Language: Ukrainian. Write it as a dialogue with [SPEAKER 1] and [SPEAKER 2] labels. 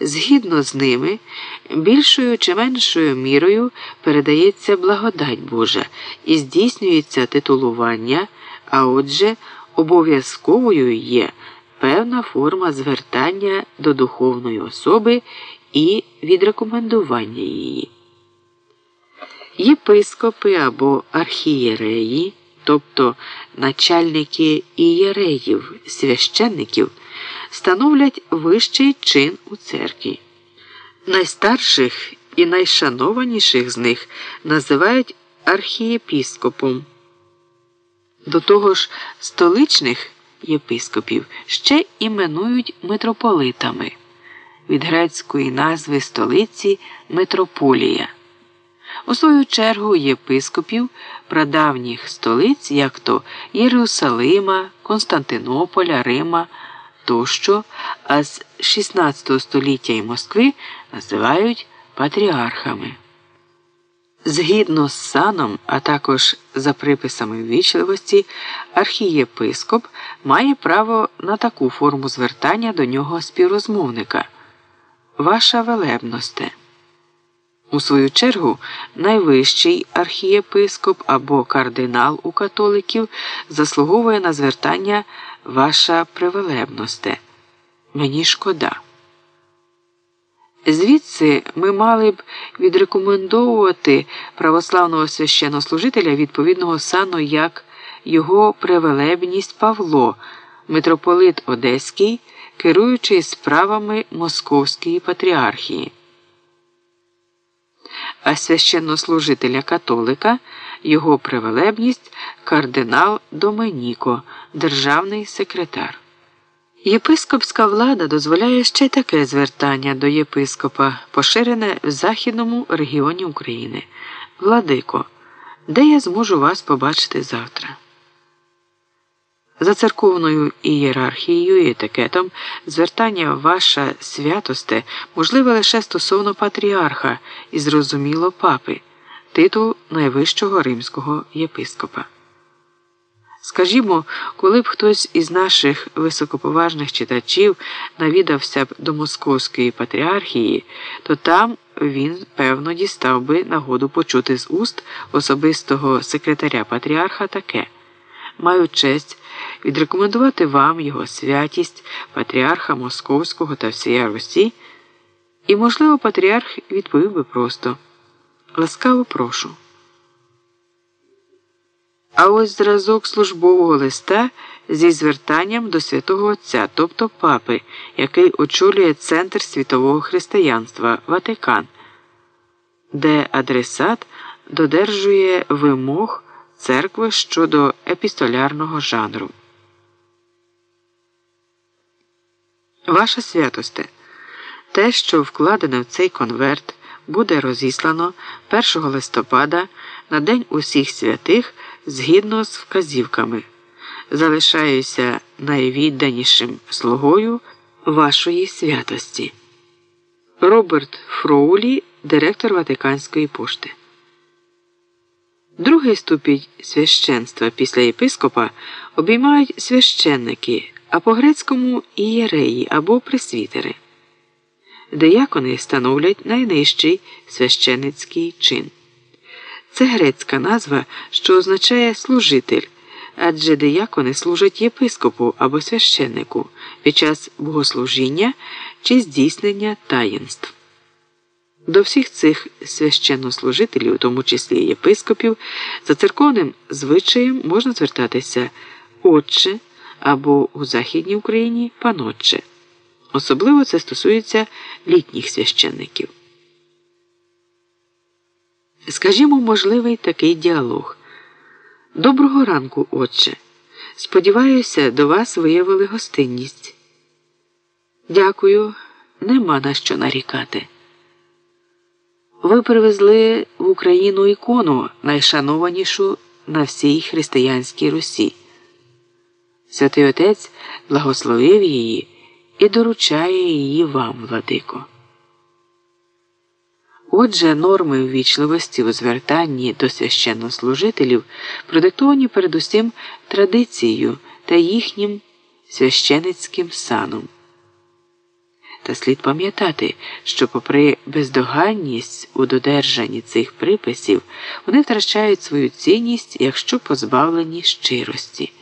[SPEAKER 1] Згідно з ними, більшою чи меншою мірою передається благодать Божа і здійснюється титулування, а отже, обов'язковою є певна форма звертання до духовної особи і відрекомендування її. Єпископи або архієреї, тобто начальники ієреїв, священників, становлять вищий чин у церкві. Найстарших і найшанованіших з них називають архієпіскопом. До того ж, столичних єпископів ще іменують митрополитами від грецької назви столиці Митрополія. У свою чергу єпископів прадавніх столиць, як то Єрусалима, Константинополя, Рима тощо, а з 16 століття і Москви називають патріархами. Згідно з саном, а також за приписами ввічливості, архієпископ має право на таку форму звертання до нього співрозмовника. Ваша велебносте. У свою чергу, найвищий архієпископ або кардинал у католиків заслуговує на звертання Ваша привелебносте. Мені шкода. Звідси ми мали б відрекомендовувати православного священнослужителя відповідного сану як його привелебність Павло, митрополит Одеський, керуючий справами Московської патріархії а священнослужителя католика його привелебність кардинал Доменіко, державний секретар. Єпископська влада дозволяє ще таке звертання до єпископа, поширене в Західному регіоні України. Владико, де я зможу вас побачити завтра? За церковною ієрархією і етикетом звертання ваша святосте можливе лише стосовно патріарха і зрозуміло папи, титул найвищого римського єпископа. Скажімо, коли б хтось із наших високоповажних читачів навідався б до Московської патріархії, то там він, певно, дістав би нагоду почути з уст особистого секретаря патріарха таке. Маю честь відрекомендувати вам його святість, патріарха Московського та всія Русі, і, можливо, патріарх відповів би просто ласкаво прошу. А ось зразок службового листа зі звертанням до святого Отця, тобто папи, який очолює Центр світового християнства Ватикан, де адресат додержує вимог церкви щодо епістолярного жанру. Ваша святосте, те, що вкладене в цей конверт, буде розіслано 1 листопада на День усіх святих згідно з вказівками. Залишаюся найвідданішим слугою вашої святості. Роберт Фроулі, директор Ватиканської пошти. Другий ступінь священства після єпископа обіймають священники, а по грецькому ієреї або пресвітери. Деякони становлять найнижчий священицький чин. Це грецька назва, що означає служитель, адже деякони служать єпископу або священнику під час богослужіння чи здійснення таїнств. До всіх цих священнослужителів, у тому числі єпископів, за церковним звичаєм можна звертатися Отче або у Західній Україні панотче. Особливо це стосується літніх священників. Скажімо, можливий такий діалог. Доброго ранку, Отче. Сподіваюся, до вас виявили гостинність. Дякую, нема на що нарікати. Ви привезли в Україну ікону найшанованішу на всій християнській Русі. Святий Отець благословив її і доручає її вам, владико. Отже, норми ввічливості у звертанні до священнослужителів продиктовані передусім традицією та їхнім священицьким саном. Та слід пам'ятати, що, попри бездоганність у додержанні цих приписів, вони втрачають свою цінність, якщо позбавлені щирості.